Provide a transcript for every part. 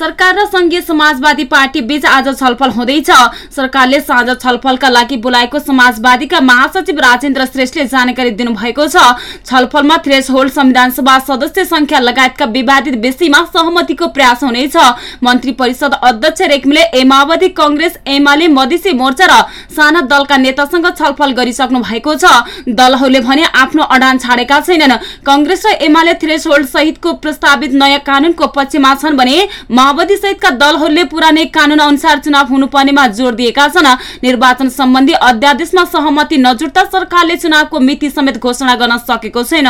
सरकार र संघीय समाजवादी पार्टी बीच आज छलफल हुँदैछ। सरकारले साँझ छलफलका लागि बोलाएको समाजवादीका महासचिव राजेन्द्र श्रेष्ठले जानकारी दिनुभएको छ। छलफलमा थ्रेस होल्ड संविधान सभा सदस्य संख्या लगायतका विवादित विषयमा सहमतिको प्रयास हुनेछ। मन्त्री परिषद अध्यक्ष रेग्मीले ए माओवादी कंग्रेस एमाले मधेसी मोर्चा र साना दलका नेतासँग छलफल गरिसक्नु भएको छ। दलहरूले भने आफ्नो अडान छाडेका छैनन्। कंग्रेस र एमाले थ्रेस सहितको प्रस्तावित नयाँ कानूनको पक्षमा छन् भने माओवादी सहितका दलहरूले पुरानै कानून अनुसार चुनाव हुनुपर्नेमा जोड़ दिएका छन्। निर्वाचन सम्बन्धी अध्यादेशमा सहमति नजुट्दा सरकारले चुनावको मिति समेत घोषणा गर्न सकेको छैन।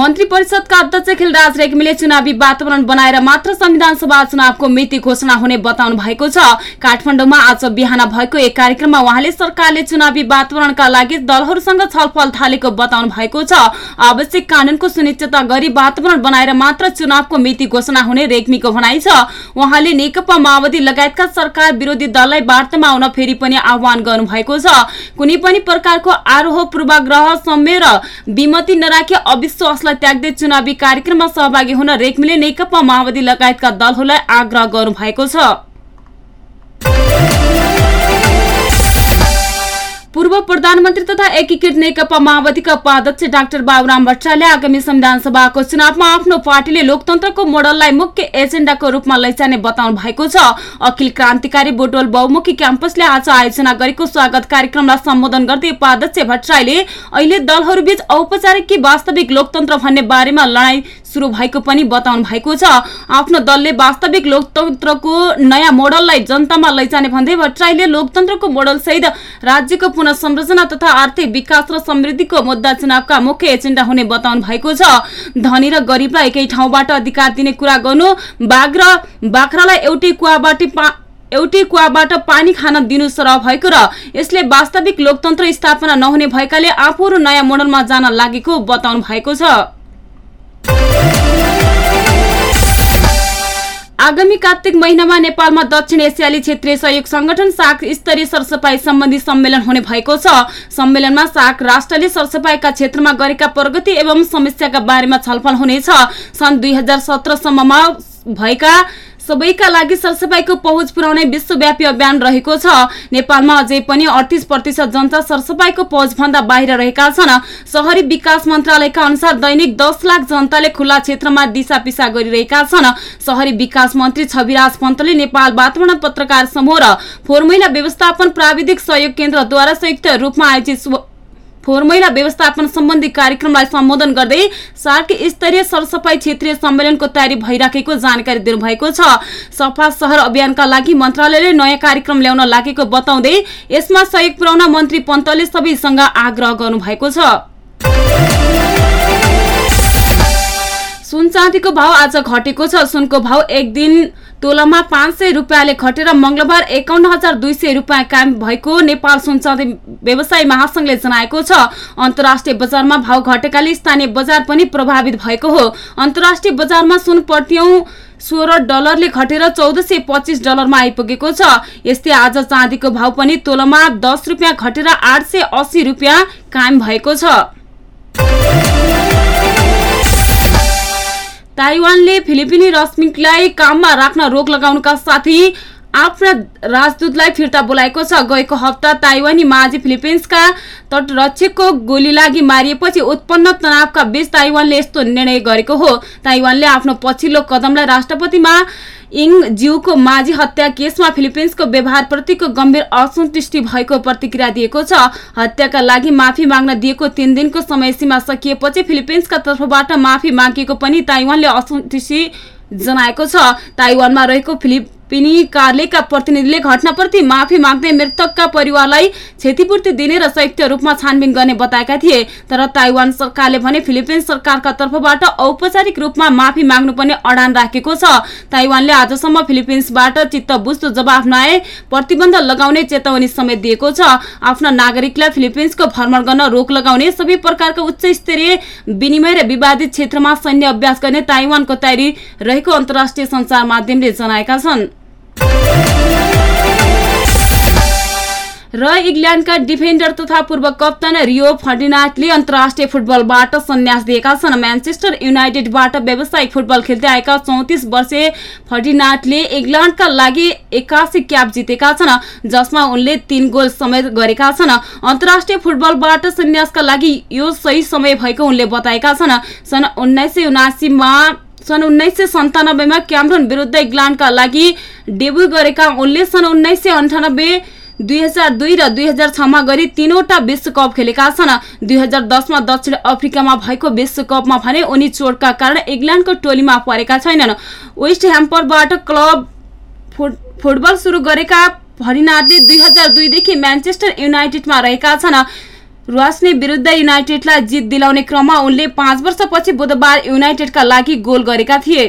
मन्त्री परिषदका अध्यक्ष खिलराज रेग्मीले चुनावी वातावरण बनाएर मात्र संविधान सभा चुनावको मिति घोषणा हुने बताउनु भएको छ। काठमाडौँमा आज बिहान भएको एक कार्यक्रममा उहाँले सरकारले चुनावी वातावरणका लागि दलहरूसँग छलफल थालेको बताउनु भएको छ। आवश्यक कानूनको सुनिश्चितता गरी वातावरण बनाएर मात्र चुनावको मिति घोषणा हुने रेग्मीको भनाइ छ। उहाँले नेकपा माओवादी लगायतका सरकार विरोधी दललाई वार्तामा आउन फेरि पनि आह्वान गर्नु भएको छ। कुनै पनि प्रकारको आरोह पूर्वाग्रह सम्य र विमति नराखी अविश्वासलाई त्याग्दै चुनावी कार्यक्रममा सहभागी हुन रेग्मीले नेकपा माओवादी लगायतका दलहरूलाई आग्रह गर्नु भएको छ। पूर्व प्रधानमन्त्री तथा एकीकृत नेकपा माओवादीका उपाध्यक्ष डाक्टर बाबुराम भट्टराईले आगामी संविधान सभाको चुनावमा आफ्नो पार्टीले लोकतन्त्रको मोडललाई मुख्य एजेण्डाको रूपमा लैजाने बताउनु भएको छ। अखिल क्रान्तिकारी बोटोल बहुमुखी क्याम्पसले आज आयोजना गरेको स्वागत कार्यक्रमलाई सम्बोधन गर्दै उपाध्यक्ष भट्टराईले अहिले दलहरूबीच औपचारिक कि वास्तविक लोकतन्त्र भन्ने बारेमा लडाईँ सुरु भएको पनि बताउनु भएको छ। आफ्नो दलले वास्तविक लोकतन्त्रको नयाँ मोडललाई जनतामा लैजाने भन्दै भट्टराईले लोकतन्त्रको मोडल सहित राज्यको पुनः तथा आर्थिक विकास र समृद्धिको मुद्दा चुनावका मुख्य एजेन्डा हुने बताउनु भएको छ। धनी र गरिबलाई एकै ठाउँबाट अधिकार दिने कुरा गर्नु बाघ र बाख्रालाई एउटै कुवाबाट एउटै कुवाबाट पानी खान दिनु सरह भएको र यसले वास्तविक लोकतन्त्र स्थापना नहुने भएकाले आफूहरू नयाँ मोडलमा जान लागेको बताउनु भएको छ। आगामी कार्तिक महिनामा नेपालमा दक्षिण एसियाली क्षेत्रीय सहयोग संगठन सार्क स्तरीय सरसफाई सम्बन्धी सम्मेलन हुने भएको छ। सम्मेलनमा सार्क राष्ट्रले सरसफाईका क्षेत्रमा गरेका प्रगति एवं समस्याका बारेमा छलफल हुनेछ। सन् दुई हजार सत्रसम्ममा भएका सबैका लागि सरसफाईको पहुँच पुर्याउने विश्वव्यापी अभियान रहेको छ। नेपालमा अझै पनि अडतिस प्रतिशत जनता सरसफाईको पहुँचभन्दा बाहिर रहेका छन्। शहरी विकास मन्त्रालयका अनुसार दैनिक दस लाख जनताले खुल्ला क्षेत्रमा दिशा पिसा गरिरहेका छन्। शहरी विकास मन्त्री छविराज पन्तले नेपाल वातावरण पत्रकार समूह र फोहोर व्यवस्थापन प्राविधिक सहयोग केन्द्रद्वारा संयुक्त रूपमा आयोजित फोहोर मैला व्यवस्थापन सम्बन्धी कार्यक्रमलाई सम्बोधन गर्दै सार्क स्तरीय सरसफाई क्षेत्रीय सम्मेलनको तयारी भइराखेको जानकारी दिनुभएको छ। सफा सहर अभियानका लागि मन्त्रालयले नयाँ कार्यक्रम ल्याउन लागेको बताउँदै यसमा सहयोग पुर्याउन मन्त्री पन्तले सबैसँग आग्रह गर्नुभएको छ। सुन चाँदीको भाव आज घटेको छ। सुनको भाव एक दिन तोलामा पाँच सय रुपियाँले घटेर मंगलबार एकाउन्न हजार दुई सय रुपियाँ कायम भएको नेपाल सुन चाँदी व्यवसायी महासंघले जनाएको छ। अन्तर्राष्ट्रिय बजारमा भाव घटेकाले स्थानीय बजार पनि प्रभावित भएको हो। अन्तर्राष्ट्रिय बजारमा सुन प्रत्यौं सोह्र डलरले घटेर चौध सय पच्चिस डलरमा आइपुगेको छ। यस्तै आज चाँदीको भाव पनि तोलामा दस रुपियाँ घटेर आठ सय अस्सी रुपियाँ कायम भएको छ। ताइवानले फिलिपिनी रश्मिकलाई काममा राख्न रोक लगाउनुका साथै आफ्ना राजदूतलाई फिर्ता बोलाएको छ। गएको हप्ता ताइवानी माझी फिलिपिन्सका तटरक्षकको गोली लागि मारिएपछि उत्पन्न तनावका बीच ताइवानले यस्तो निर्णय गरेको हो। ताइवानले आफ्नो पछिल्लो कदमलाई राष्ट्रपतिमा इङ ज्यूको माझी हत्या केसमा फिलिपिन्सको व्यवहारप्रतिको गम्भीर असन्तुष्टि भएको प्रतिक्रिया दिएको छ। हत्याका लागि माफी माग्न दिएको तीन दिनको समय सीमा सकिएपछि फिलिपिन्सका तर्फबाट माफी मागिएको पनि ताइवानले असन्तुष्टि जनाएको छ। ताइवानमा रहेको फिलिपिनी कार्यालयका प्रतिनिधिले घटनाप्रति माफी माग्दै मृतकका परिवारलाई क्षतिपूर्ति दिने र संयुक्त रूपमा छानबिन गर्ने बताएका थिए। तर ताइवान सरकारले भने फिलिपिन्स सरकारका तर्फबाट औपचारिक रूपमा माफी माग्नुपर्ने अडान राखेको छ। ताइवानले आजसम्म फिलिपिन्सबाट चित्त बुझ्दो जवाफ नआए प्रतिबन्ध लगाउने चेतावनी समेत दिएको छ। आफ्ना नागरिकलाई फिलिपिन्सको भ्रमण गर्न रोक लगाउने सबै प्रकारका उच्च स्तरीय विनिमय र विवादित क्षेत्रमा सैन्य अभ्यास गर्ने ताइवानको तयारी रहेको अन्तर्राष्ट्रिय सञ्चार माध्यमले जनाएका छन्। र इङ्ल्यान्डका डिफेन्डर तथा पूर्व कप्तान रियो फर्डिनाटले अन्तर्राष्ट्रिय फुटबलबाट सन्यास दिएका छन्। म्यान्चेस्टर युनाइटेडबाट व्यावसायिक फुटबल खेल्दै आएका चौतिस वर्षीय फर्डिनाटले इङ्ल्यान्डका लागि एकासी क्याप जितेका छन् जसमा उनले तीन गोल समेत गरेका छन्। अन्तर्राष्ट्रिय फुटबलबाट सन्यासका लागि यो सही समय भएको उनले बताएका छन्। सन् उन्नाइस सय सन् उन्नाइस सय सन्तानब्बेमा क्यामरन विरुद्ध इङ्ल्यान्डका लागि डेब्यू गरेका उनले सन् उन्नाइस सय अन्ठानब्बे दुई हजार दुई र दुई हजार छमा गरी तीनवटा विश्वकप खेलेका छन्। दुई हजार दसमा दक्षिण अफ्रिकामा भएको विश्वकपमा भने उनी चोटका कारण इङ्ल्यान्डको टोलीमा परेका छैनन्। वेस्ट ह्याम्परबाट क्लब फुट फुटबल सुरु गरेका फरिनाटले दुई हजार दुईदेखि म्यान्चेस्टर युनाइटेडमा रहेका छन्। रुवास्ने विरुद्ध युनाइटेडलाई जित दिलाउने क्रममा उनले पाँच वर्षपछि बुधबार युनाइटेडका लागि गोल गरेका थिए।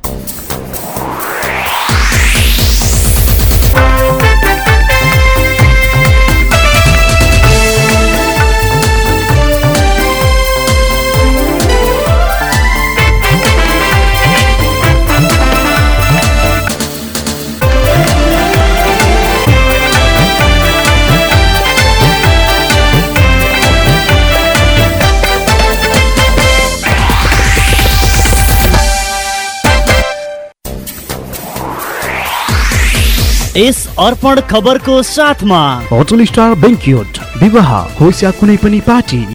यस अर्पण खबरको साथमा होटल स्टार बेङ्क्युट विवाह होस् या कुनै पनि पार्टी।